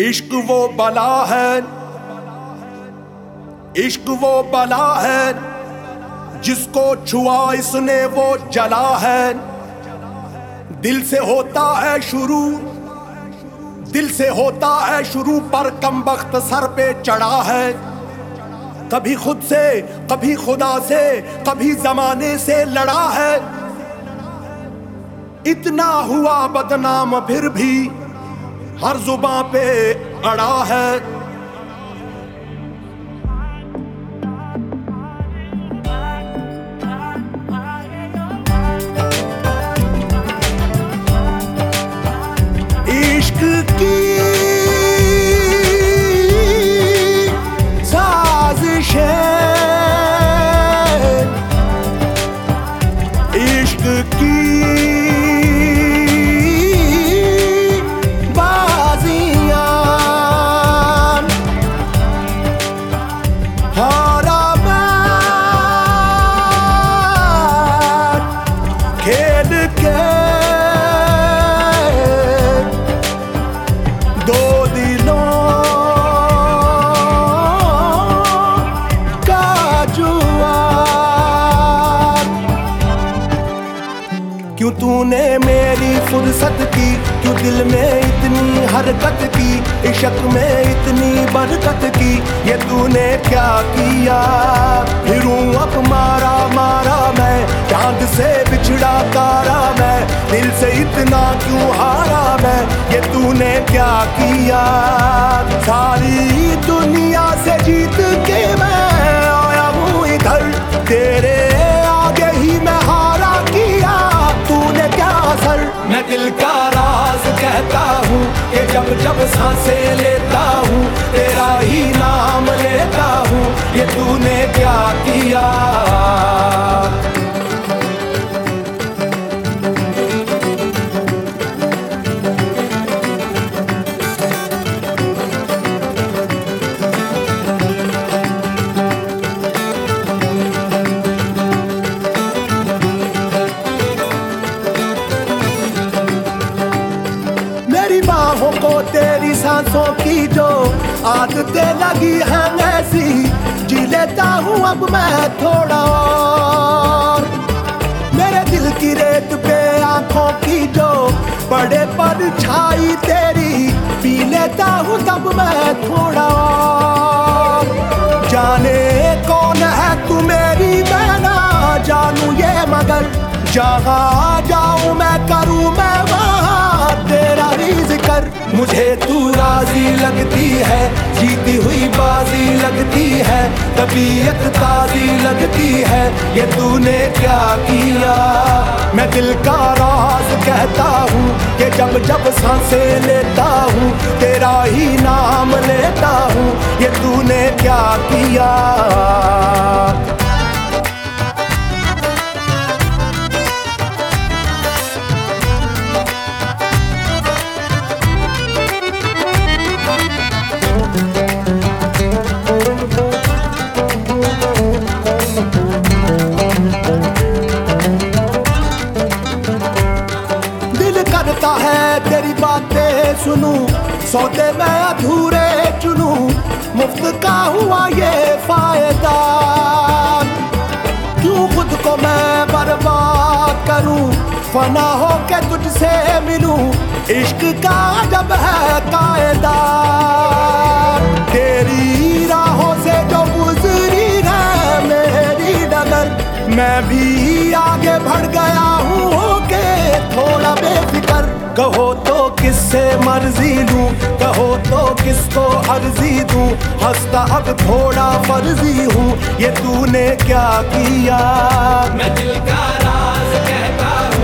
इश्क वो बला है। इश्क वो बला है। जिसको छुआ इसने वो जला है। दिल से होता है शुरू। दिल से होता है शुरू पर कम वक्त सर पे चढ़ा है। कभी खुद से, कभी खुदा से, कभी जमाने से लड़ा है। इतना हुआ बदनाम फिर भी। हर जुबा पे अड़ा है। फुर्सत की, क्यों दिल में इतनी हरकत की? इशक में इतनी बरकत की, ये तूने क्या किया? फिरूं अब मारा मारा मैं, चाँद से बिछड़ा तारा मैं, दिल से इतना क्यों हारा मैं? ये तूने क्या किया? सारी मैं दिल का राज कहता हूँ कि जब जब सांसे लेता हूँ, तेरा ही नाम लेता हूँ। ये तूने क्या किया? सांसों की जो आदतें लगी हैं ऐसी, जी लेता हूँ अब मैं थोड़ा और। मेरे दिल की रेत पे आँखों की जो बड़े पर छाई तेरी, पी लेता हूँ तब मैं थोड़ा और। जाने कौन है तू मेरी, मैं ना जानू ये मगर, जहाँ जाऊँ मैं करूँ मुझे तू राज़ी लगती है, जीती हुई बाजी लगती है, तबीयत ताजी लगती है, ये तूने क्या किया? मैं दिल का राज कहता हूँ कि जब जब साँसें लेता हूँ, तेरा ही नाम लेता हूँ, ये तूने क्या किया? सौदे मैं अधूरे चुनू, मुफ़्त का हुआ ये फ़ायदा। क्यों खुद को मैं बर्बाद करूँ? फना हो के तुझसे मिलूं, इश्क का जब है कायदा। तेरी राहों से जो गुजरी है मेरी डगर मैं भी आगे बढ़ गया हूँ के थोड़ा बेफिक्र कहो किससे मर्ज़ी लूँ, कहो तो किसको अर्जी दूँ? हंसता अब थोड़ा फर्जी हूँ, ये तूने क्या किया? मैं दिल का राज कहता हूँ।